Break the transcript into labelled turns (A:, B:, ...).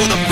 A: to the